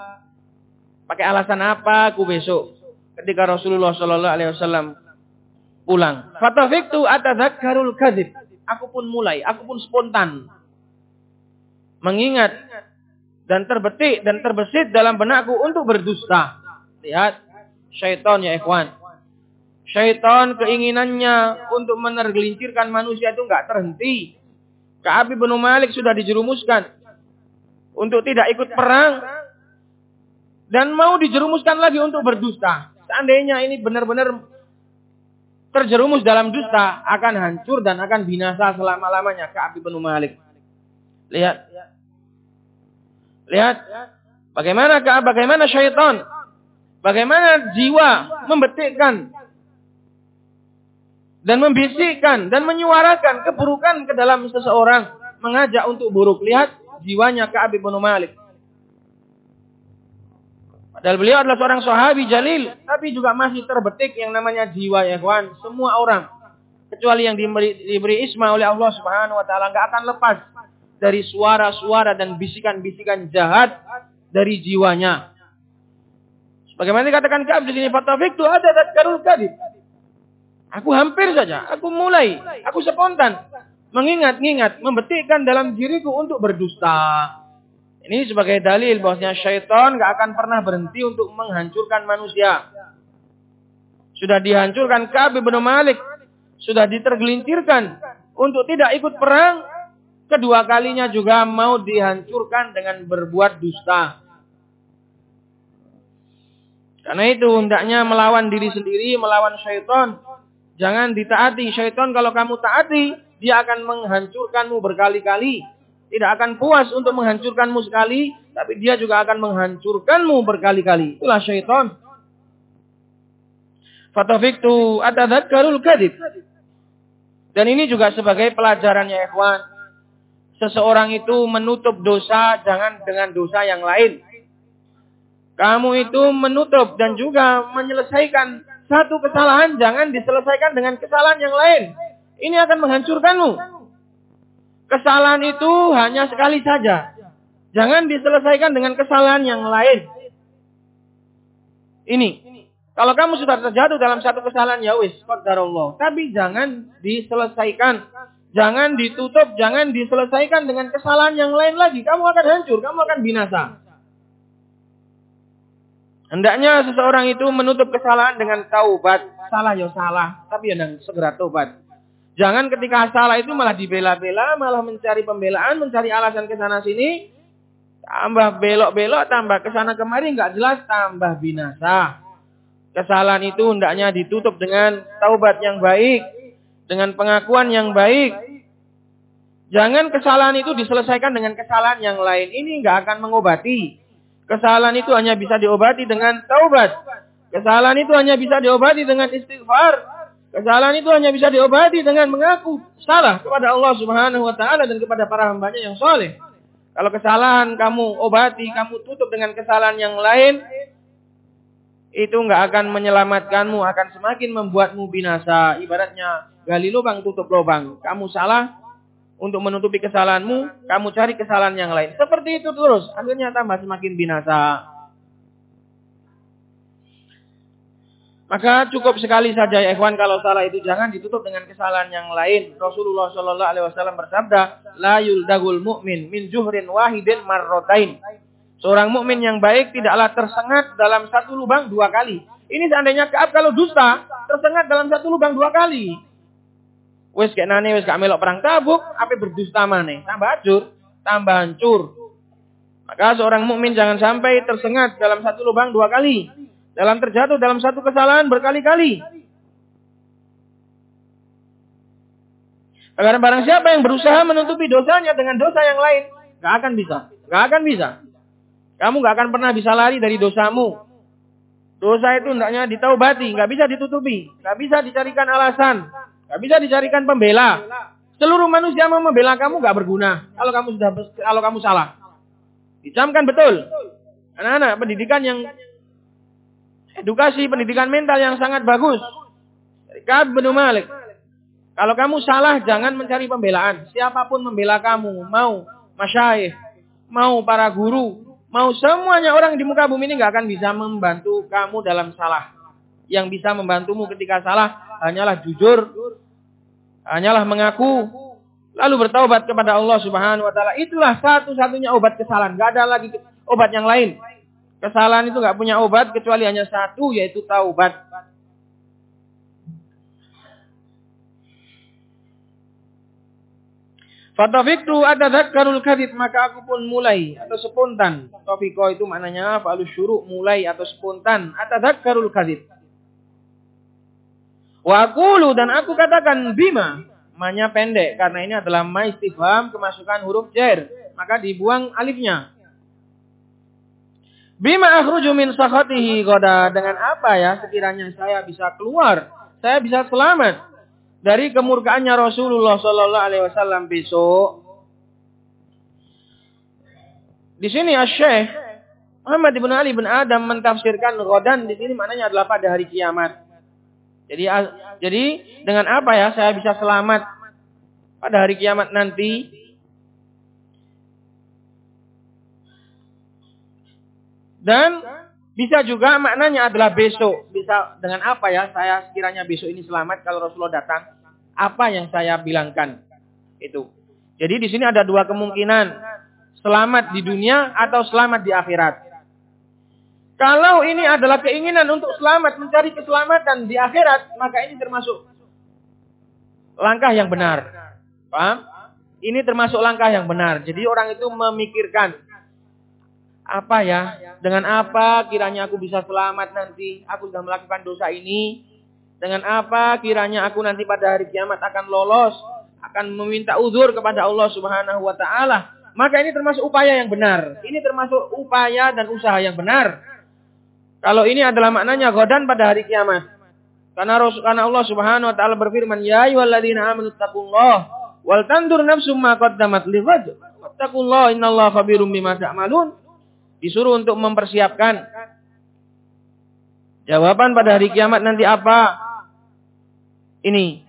Pakai alasan apa aku besok ketika Rasulullah Shallallahu alaihi wasallam pulang? Fatafiktu atadzakkarul kadzib. Aku pun mulai, aku pun spontan mengingat dan terbetik dan terbesit dalam benakku untuk berdusta. Lihat, syaitan ya ikhwan. Syaitan keinginannya untuk menergelincirkan manusia itu enggak terhenti. Ka'ab bin Malik sudah dijerumuskan untuk tidak ikut perang dan mau dijerumuskan lagi untuk berdusta. Seandainya ini benar-benar terjerumus dalam dusta akan hancur dan akan binasa selama-lamanya Ka'ab bin Malik. Lihat Lihat bagaimana bagaimana syaitan, bagaimana jiwa membetikkan dan membisikkan dan menyuarakan keburukan ke dalam seseorang, mengajak untuk buruk. Lihat jiwanya Ka'ab bin Malik. Padahal beliau adalah seorang sahabi jalil, tapi juga masih terbetik yang namanya jiwa ya kawan. Semua orang kecuali yang diberi, diberi isma oleh Allah Subhanahu wa taala enggak akan lepas dari suara-suara dan bisikan-bisikan jahat dari jiwanya. Bagaimana dikatakan Ka'ab di sini fatafik itu ada karul kadib. Aku hampir saja, aku mulai, aku spontan mengingat-ingat, membetikkan dalam diriku untuk berdusta. Ini sebagai dalil bahwasanya syaitan gak akan pernah berhenti untuk menghancurkan manusia. Sudah dihancurkan Ka'ab bin Malik, sudah ditergelincirkan untuk tidak ikut perang kedua kalinya juga mau dihancurkan dengan berbuat dusta. Karena itu hendaknya melawan diri sendiri, melawan syaitan. Jangan ditaati. Syaitan kalau kamu taati, dia akan menghancurkanmu berkali-kali. Tidak akan puas untuk menghancurkanmu sekali, tapi dia juga akan menghancurkanmu berkali-kali. Itulah syaitan. Fatafiktu atadhakkarul kadib. Dan ini juga sebagai pelajaran ya ikhwan. Seseorang itu menutup dosa jangan dengan dosa yang lain. Kamu itu menutup dan juga menyelesaikan satu kesalahan jangan diselesaikan dengan kesalahan yang lain. Ini akan menghancurkanmu. Kesalahan itu hanya sekali saja. Jangan diselesaikan dengan kesalahan yang lain. Ini. Kalau kamu sudah terjatuh dalam satu kesalahan ya wis, Allah. Tapi jangan diselesaikan. Jangan ditutup, jangan diselesaikan dengan kesalahan yang lain lagi. Kamu akan hancur, kamu akan binasa. Hendaknya seseorang itu menutup kesalahan dengan taubat. Salah ya salah, tapi ya segera taubat. Jangan ketika salah itu malah dibela-bela, malah mencari pembelaan, mencari alasan ke sana sini, tambah belok-belok, tambah ke sana kemari nggak jelas, tambah binasa. Kesalahan itu hendaknya ditutup dengan taubat yang baik, dengan pengakuan yang baik. Jangan kesalahan itu diselesaikan dengan kesalahan yang lain. Ini nggak akan mengobati. Kesalahan itu hanya bisa diobati dengan taubat. Kesalahan itu hanya bisa diobati dengan istighfar. Kesalahan itu hanya bisa diobati dengan mengaku salah kepada Allah Subhanahu wa taala dan kepada para hambanya yang soleh. Kalau kesalahan kamu obati, kamu tutup dengan kesalahan yang lain, itu nggak akan menyelamatkanmu, akan semakin membuatmu binasa. Ibaratnya gali lubang tutup lubang. Kamu salah, untuk menutupi kesalahanmu, kamu cari kesalahan yang lain. Seperti itu terus, akhirnya tambah semakin binasa. Maka cukup sekali saja ya ikhwan kalau salah itu jangan ditutup dengan kesalahan yang lain. Rasulullah Shallallahu Alaihi Wasallam bersabda, la yuldagul mu'min min juhrin wahidin marrotain. Seorang mukmin yang baik tidaklah tersengat dalam satu lubang dua kali. Ini seandainya Kaab kalau dusta tersengat dalam satu lubang dua kali. Wes kayak nane wes gak melok perang tabuk, apa berdusta mana? Tambah hancur, tambah hancur. Maka seorang mukmin jangan sampai tersengat dalam satu lubang dua kali. Dalam terjatuh dalam satu kesalahan berkali-kali. Karena barang siapa yang berusaha menutupi dosanya dengan dosa yang lain, gak akan bisa. Gak akan bisa. Kamu gak akan pernah bisa lari dari dosamu. Dosa itu hendaknya ditaubati, gak bisa ditutupi, gak bisa dicarikan alasan. Gak bisa dicarikan pembela. Seluruh manusia mau membela kamu gak berguna. Kalau kamu sudah kalau kamu salah. Dicamkan betul. Anak-anak pendidikan yang edukasi pendidikan mental yang sangat bagus. Kab bin Malik. Kalau kamu salah jangan mencari pembelaan. Siapa pun membela kamu, mau masyaih, mau para guru, mau semuanya orang di muka bumi ini nggak akan bisa membantu kamu dalam salah. Yang bisa membantumu ketika salah hanyalah jujur, hanyalah mengaku, lalu bertaubat kepada Allah Subhanahu wa taala. Itulah satu-satunya obat kesalahan. Gak ada lagi obat yang lain. Kesalahan itu gak punya obat kecuali hanya satu yaitu taubat. Fatafiktu atadzakkarul kadhib maka aku pun mulai atau spontan. Tafiko itu maknanya fa'alus syuru mulai atau spontan atadzakkarul kadhib. Wa aqulu dan aku katakan bima. Manya pendek karena ini adalah ma istifham kemasukan huruf jar. Maka dibuang alifnya. Bima akhruju min sakhatihi goda. Dengan apa ya sekiranya saya bisa keluar. Saya bisa selamat. Dari kemurkaannya Rasulullah Sallallahu Alaihi Wasallam besok. Di sini Syekh Muhammad ibn Ali bin Adam mentafsirkan godan di sini maknanya adalah pada hari kiamat. Jadi jadi dengan apa ya saya bisa selamat pada hari kiamat nanti? Dan bisa juga maknanya adalah besok. Bisa dengan apa ya saya sekiranya besok ini selamat kalau Rasulullah datang? Apa yang saya bilangkan? Itu. Jadi di sini ada dua kemungkinan. Selamat di dunia atau selamat di akhirat. Kalau ini adalah keinginan untuk selamat, mencari keselamatan di akhirat, maka ini termasuk langkah yang benar. Paham? Ini termasuk langkah yang benar. Jadi orang itu memikirkan apa ya? Dengan apa kiranya aku bisa selamat nanti? Aku sudah melakukan dosa ini. Dengan apa kiranya aku nanti pada hari kiamat akan lolos, akan meminta uzur kepada Allah Subhanahu wa taala. Maka ini termasuk upaya yang benar. Ini termasuk upaya dan usaha yang benar. Kalau ini adalah maknanya godan pada hari kiamat. Karena karena Allah Subhanahu wa taala berfirman, "Ya ayyuhalladzina amanu taqullaha Wal tandur nafsu ma qaddamat lighad. Wattaqullaha innallaha khabirum bima ta'malun. Disuruh untuk mempersiapkan jawaban pada hari kiamat nanti apa? Ini.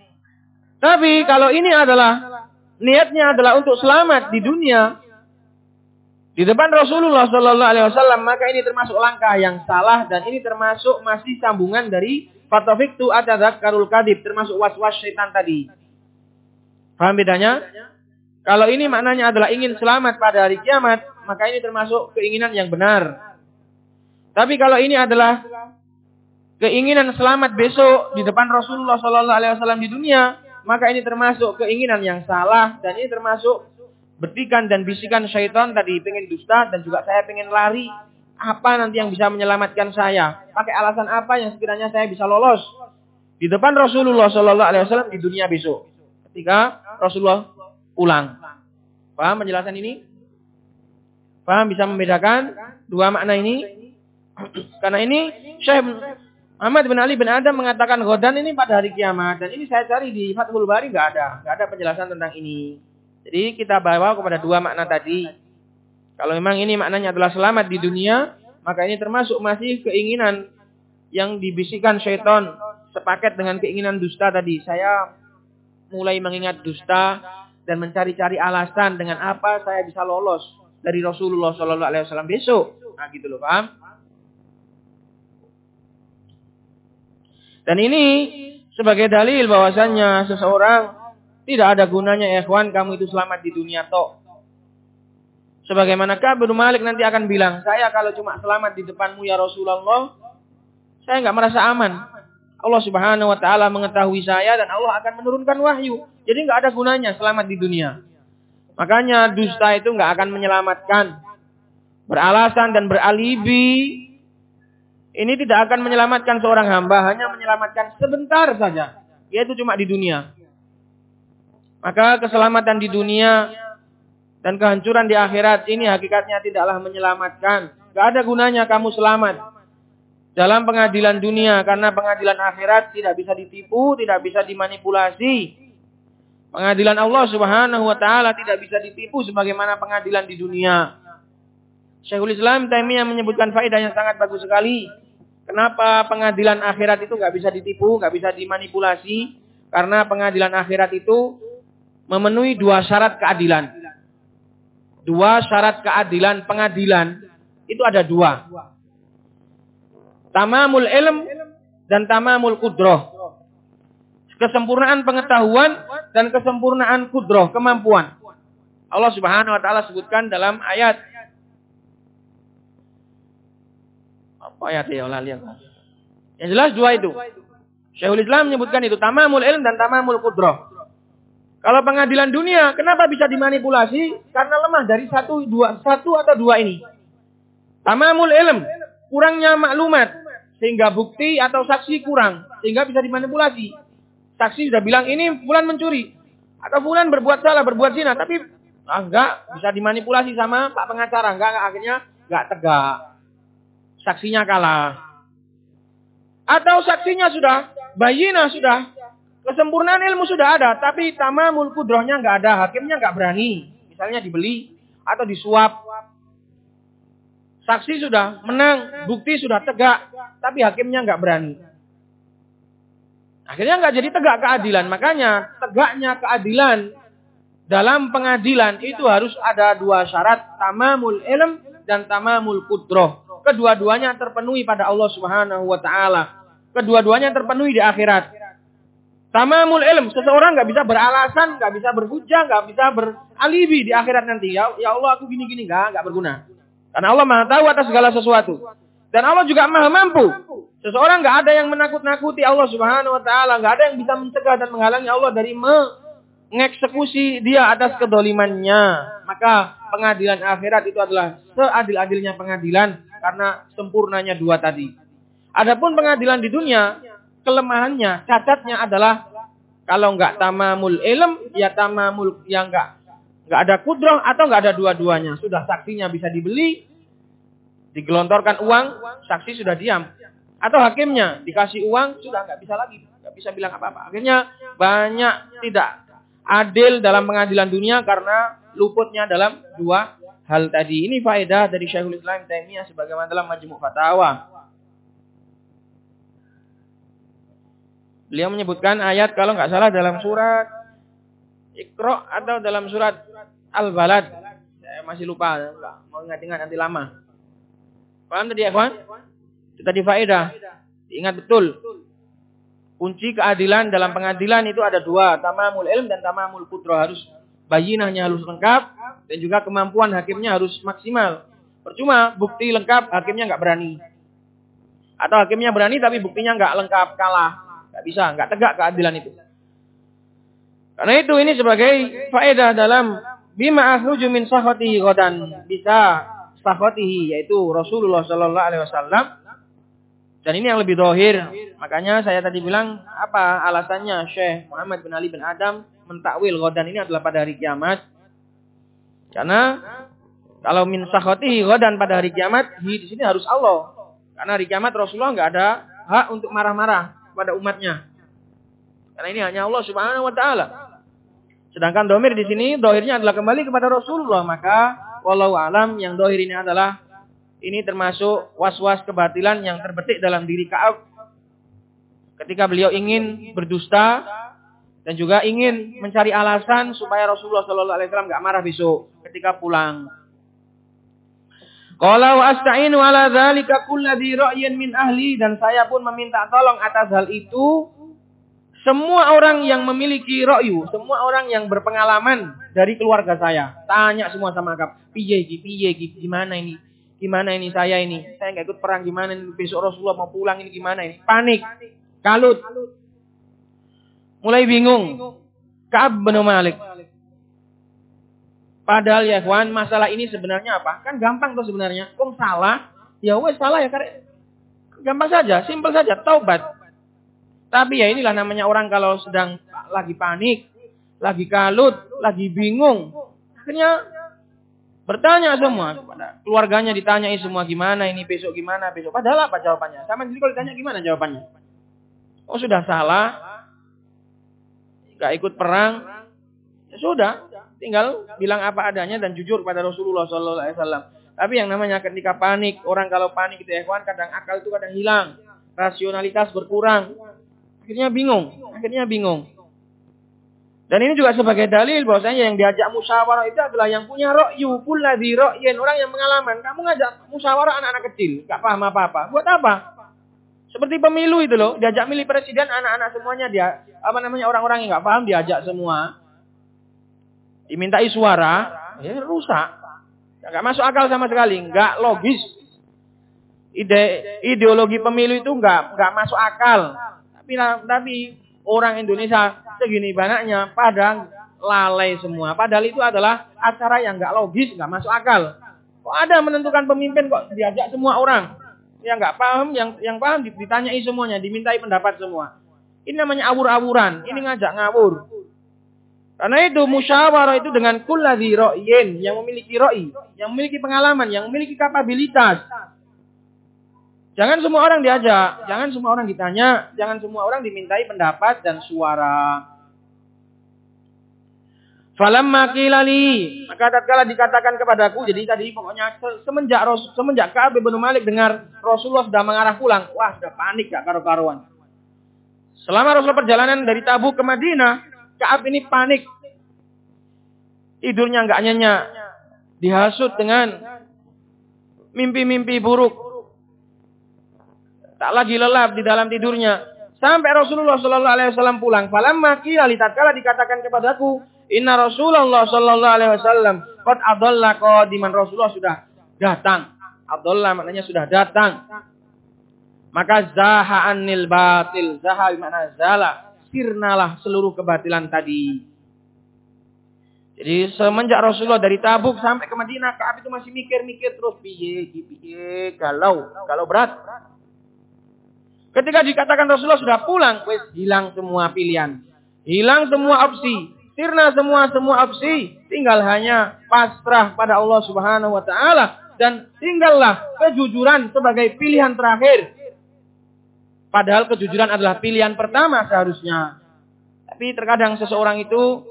Tapi kalau ini adalah niatnya adalah untuk selamat di dunia di depan Rasulullah Shallallahu Alaihi Wasallam maka ini termasuk langkah yang salah dan ini termasuk masih sambungan dari fatafik tu atadak karul kadib termasuk was was syaitan tadi. Paham bedanya? Kalau ini maknanya adalah ingin selamat pada hari kiamat, maka ini termasuk keinginan yang benar. Tapi kalau ini adalah keinginan selamat besok di depan Rasulullah Sallallahu Alaihi Wasallam di dunia, maka ini termasuk keinginan yang salah dan ini termasuk betikan dan bisikan syaitan tadi pengen dusta dan juga saya pengen lari apa nanti yang bisa menyelamatkan saya pakai alasan apa yang sekiranya saya bisa lolos di depan Rasulullah Sallallahu Alaihi Wasallam di dunia besok ketika Rasulullah pulang. Paham penjelasan ini? Paham bisa membedakan dua makna ini? [CLEARS THROAT] Karena ini Syekh Ahmad bin Ali bin Adam mengatakan godan ini pada hari kiamat dan ini saya cari di Fathul Bari nggak ada, nggak ada penjelasan tentang ini. Jadi kita bawa kepada dua makna tadi. Kalau memang ini maknanya adalah selamat di dunia, maka ini termasuk masih keinginan yang dibisikkan syaitan sepaket dengan keinginan dusta tadi. Saya mulai mengingat dusta dan mencari-cari alasan dengan apa saya bisa lolos dari Rasulullah Shallallahu Alaihi Wasallam besok. Nah gitu loh, paham? Dan ini sebagai dalil bahwasannya seseorang tidak ada gunanya ikhwan kamu itu selamat di dunia toh. Sebagaimana Kabir Malik nanti akan bilang, saya kalau cuma selamat di depanmu ya Rasulullah, saya nggak merasa aman. Allah Subhanahu wa taala mengetahui saya dan Allah akan menurunkan wahyu. Jadi nggak ada gunanya selamat di dunia. Makanya dusta itu nggak akan menyelamatkan. Beralasan dan beralibi ini tidak akan menyelamatkan seorang hamba, hanya menyelamatkan sebentar saja, yaitu cuma di dunia. Maka keselamatan di dunia dan kehancuran di akhirat ini hakikatnya tidaklah menyelamatkan. Gak ada gunanya kamu selamat dalam pengadilan dunia karena pengadilan akhirat tidak bisa ditipu, tidak bisa dimanipulasi. Pengadilan Allah Subhanahu wa taala tidak bisa ditipu sebagaimana pengadilan di dunia. Syekhul Islam Taimiyah menyebutkan faedah yang sangat bagus sekali. Kenapa pengadilan akhirat itu nggak bisa ditipu, nggak bisa dimanipulasi? Karena pengadilan akhirat itu memenuhi dua syarat keadilan. Dua syarat keadilan pengadilan itu ada dua. Tamamul ilm dan tamamul kudroh. Kesempurnaan pengetahuan dan kesempurnaan kudroh, kemampuan. Allah subhanahu wa ta'ala sebutkan dalam ayat. Apa ayat ya lihat. Yang jelas dua itu. Syekhul Islam menyebutkan itu. Tamamul ilm dan tamamul kudroh. Kalau pengadilan dunia, kenapa bisa dimanipulasi? Karena lemah dari satu, dua, satu atau dua ini. Tamamul ilm, kurangnya maklumat, sehingga bukti atau saksi kurang. Sehingga bisa dimanipulasi. Saksi sudah bilang ini bulan mencuri. Atau bulan berbuat salah, berbuat zina. Tapi ah, enggak, bisa dimanipulasi sama pak pengacara. Enggak, akhirnya enggak tegak. Saksinya kalah. Atau saksinya sudah, bayina sudah, kesempurnaan ilmu sudah ada, tapi tamamul kudrohnya enggak ada, hakimnya enggak berani. Misalnya dibeli atau disuap. Saksi sudah menang, bukti sudah tegak, tapi hakimnya nggak berani. Akhirnya nggak jadi tegak keadilan. Makanya tegaknya keadilan dalam pengadilan itu harus ada dua syarat. Tamamul ilm dan tamamul kudroh. Kedua-duanya terpenuhi pada Allah subhanahu wa ta'ala. Kedua-duanya terpenuhi di akhirat. Tamamul ilm. Seseorang nggak bisa beralasan, nggak bisa berhujah, nggak bisa beralibi di akhirat nanti. Ya, ya Allah aku gini-gini. Nggak, nggak berguna. Karena Allah maha tahu atas segala sesuatu. Dan Allah juga maha mampu. Seseorang nggak ada yang menakut-nakuti Allah Subhanahu Wa Taala, nggak ada yang bisa mencegah dan menghalangi Allah dari me mengeksekusi dia atas kedolimannya. Maka pengadilan akhirat itu adalah seadil-adilnya pengadilan karena sempurnanya dua tadi. Adapun pengadilan di dunia, kelemahannya, cacatnya adalah kalau nggak tamamul ilm, ya tamamul yang nggak nggak ada kudroh atau nggak ada dua-duanya. Sudah saksinya bisa dibeli, digelontorkan uang, saksi sudah diam. Atau hakimnya dikasih uang, sudah nggak bisa lagi, nggak bisa bilang apa-apa. Akhirnya banyak tidak adil dalam pengadilan dunia karena luputnya dalam dua hal tadi. Ini faedah dari Syekhul Islam Taimiyah sebagaimana dalam Majmu' Fatawa. Beliau menyebutkan ayat kalau nggak salah dalam surat Iqra atau dalam surat Al-Balad. Saya masih lupa, mau ingat-ingat nanti lama. Paham tadi ya, kawan? Itu tadi faedah. Ingat betul. Kunci keadilan dalam pengadilan itu ada dua, tamamul ilm dan tamamul putra harus bayinahnya harus lengkap dan juga kemampuan hakimnya harus maksimal. Percuma bukti lengkap hakimnya nggak berani. Atau hakimnya berani tapi buktinya nggak lengkap kalah, nggak bisa, nggak tegak keadilan itu. Karena itu ini sebagai faedah dalam bima akhruju min sahwatihi godan bisa sahwatihi yaitu Rasulullah Shallallahu Alaihi Wasallam dan ini yang lebih dohir. Makanya saya tadi bilang apa alasannya Syekh Muhammad bin Ali bin Adam mentakwil godan ini adalah pada hari kiamat. Karena kalau min sahwatihi godan pada hari kiamat, di sini harus Allah. Karena hari kiamat Rasulullah nggak ada hak untuk marah-marah pada umatnya. Karena ini hanya Allah Subhanahu wa taala. Sedangkan domir di sini dohirnya adalah kembali kepada Rasulullah. Maka walau alam yang dohir ini adalah ini termasuk was-was kebatilan yang terbetik dalam diri Ka'ab. Ketika beliau ingin berdusta dan juga ingin mencari alasan supaya Rasulullah Shallallahu Alaihi Wasallam nggak marah besok ketika pulang. Kalau asta'inu ala dzalika kulladzi ra'yin min ahli dan saya pun meminta tolong atas hal itu semua orang yang memiliki ro'yu, semua orang yang berpengalaman dari keluarga saya, tanya semua sama Kap, piye piye gimana ini? Gimana ini saya ini? Saya nggak ikut perang gimana ini? Besok Rasulullah mau pulang ini gimana ini? Panik, kalut, mulai bingung. Kaab bin Malik. Padahal ya kawan, masalah ini sebenarnya apa? Kan gampang tuh sebenarnya. Kok salah? Ya wes salah ya karena gampang saja, simpel saja, taubat. Tapi ya inilah namanya orang kalau sedang lagi panik, lagi kalut, lagi bingung. Akhirnya Bertanya semua kepada keluarganya ditanyai semua gimana ini besok gimana besok. Padahal apa jawabannya? Sama jadi kalau ditanya gimana jawabannya? Oh sudah salah, nggak ikut perang, ya sudah, tinggal bilang apa adanya dan jujur pada Rasulullah Sallallahu Alaihi Wasallam. Tapi yang namanya ketika panik, orang kalau panik itu ya kadang akal itu kadang hilang, rasionalitas berkurang, akhirnya bingung, akhirnya bingung. Dan ini juga sebagai dalil bahwasanya yang diajak musyawarah itu adalah yang punya ro'yu, kulladhi ro'yen, orang yang pengalaman. Kamu ngajak musyawarah anak-anak kecil, gak paham apa-apa. Buat apa? Seperti pemilu itu loh, diajak milih presiden anak-anak semuanya dia apa namanya orang-orang yang gak paham diajak semua. Dimintai suara, ya rusak. Gak masuk akal sama sekali, gak logis. Ide, ideologi pemilu itu gak, gak masuk akal. Tapi tapi orang Indonesia segini banyaknya, padahal lalai semua. Padahal itu adalah acara yang nggak logis, nggak masuk akal. Kok ada menentukan pemimpin kok diajak semua orang? Yang nggak paham, yang yang paham ditanyai semuanya, dimintai pendapat semua. Ini namanya awur-awuran, ini ngajak ngawur. Karena itu musyawarah itu dengan kulladhi ro'yin, yang memiliki ro'i, yang memiliki pengalaman, yang memiliki kapabilitas, Jangan semua orang diajak, jangan semua orang ditanya, jangan semua orang dimintai pendapat dan suara. Falam makilali, maka tatkala dikatakan kepadaku, jadi tadi pokoknya semenjak semenjak Ka'ab bin Malik dengar Rasulullah sudah mengarah pulang, wah sudah panik gak karu-karuan. Selama Rasulullah perjalanan dari Tabuk ke Madinah, Ka'ab ini panik. Tidurnya nggak nyenyak, dihasut dengan mimpi-mimpi buruk tak lagi lelap di dalam tidurnya. Sampai Rasulullah Shallallahu Alaihi Wasallam pulang. Falamma kila tatkala dikatakan kepadaku, Inna Rasulullah Shallallahu Alaihi Wasallam kot adollah diman Rasulullah sudah datang. Abdullah maknanya sudah datang. Maka zaha anil batil. Zaha mana zala. Sirnalah seluruh kebatilan tadi. Jadi semenjak Rasulullah dari Tabuk sampai ke Madinah, Kaab itu masih mikir-mikir terus piye, piye, galau, galau berat. Ketika dikatakan Rasulullah sudah pulang, wes hilang semua pilihan. Hilang semua opsi. Sirna semua semua opsi. Tinggal hanya pasrah pada Allah Subhanahu wa taala dan tinggallah kejujuran sebagai pilihan terakhir. Padahal kejujuran adalah pilihan pertama seharusnya. Tapi terkadang seseorang itu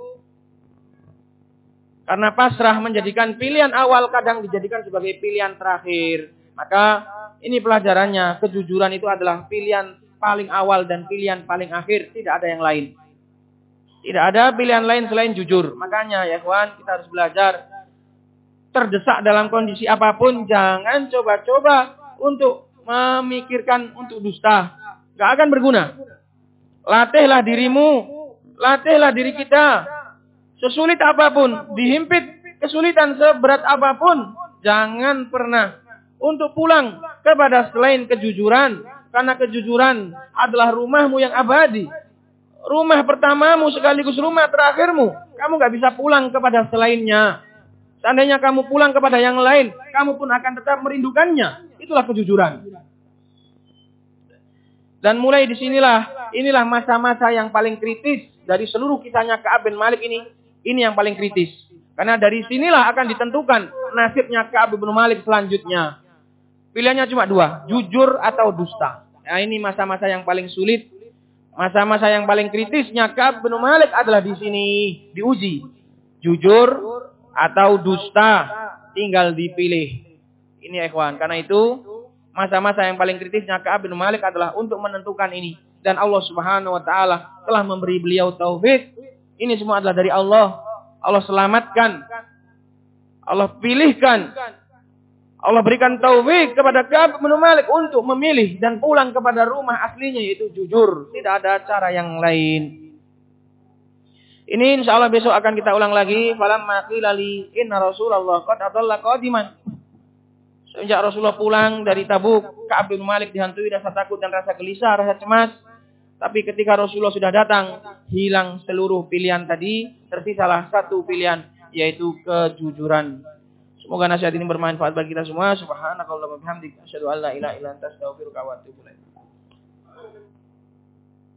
karena pasrah menjadikan pilihan awal kadang dijadikan sebagai pilihan terakhir. Maka ini pelajarannya, kejujuran itu adalah pilihan paling awal dan pilihan paling akhir, tidak ada yang lain. Tidak ada pilihan lain selain jujur. Makanya ya kawan, kita harus belajar terdesak dalam kondisi apa pun, jangan coba-coba untuk memikirkan untuk dusta. Gak akan berguna. Latihlah dirimu, latihlah diri kita. Sesulit apa pun, dihimpit kesulitan seberat apa pun, jangan pernah untuk pulang kepada selain kejujuran. Karena kejujuran adalah rumahmu yang abadi. Rumah pertamamu sekaligus rumah terakhirmu. Kamu gak bisa pulang kepada selainnya. Seandainya kamu pulang kepada yang lain, kamu pun akan tetap merindukannya. Itulah kejujuran. Dan mulai di sinilah, inilah masa-masa yang paling kritis dari seluruh kisahnya Ka'ab bin Malik ini. Ini yang paling kritis. Karena dari sinilah akan ditentukan nasibnya Ka'ab bin Malik selanjutnya. Pilihannya cuma dua, jujur atau dusta. Nah, ini masa-masa yang paling sulit. Masa-masa yang paling kritisnya Ka'ab bin Malik adalah di sini diuji. Jujur atau dusta tinggal dipilih. Ini ikhwan, karena itu masa-masa yang paling kritisnya Ka'ab bin Malik adalah untuk menentukan ini dan Allah Subhanahu wa taala telah memberi beliau taufik. Ini semua adalah dari Allah. Allah selamatkan. Allah pilihkan Allah berikan taufik kepada Ka'ab bin Malik untuk memilih dan pulang kepada rumah aslinya yaitu jujur. Tidak ada cara yang lain. Ini insya Allah besok akan kita ulang lagi. Falamma qila inna Rasulullah qad adalla qadiman. Sejak Rasulullah pulang dari Tabuk, Ka'ab bin Malik dihantui rasa takut dan rasa gelisah, rasa cemas. Tapi ketika Rasulullah sudah datang, hilang seluruh pilihan tadi, tersisalah satu pilihan, yaitu kejujuran. Semoga nasihat ini bermanfaat bagi kita semua. Subhanakallahumma bihamdika asyhadu an la ilaha illa anta astaghfiruka wa atubu ilaik.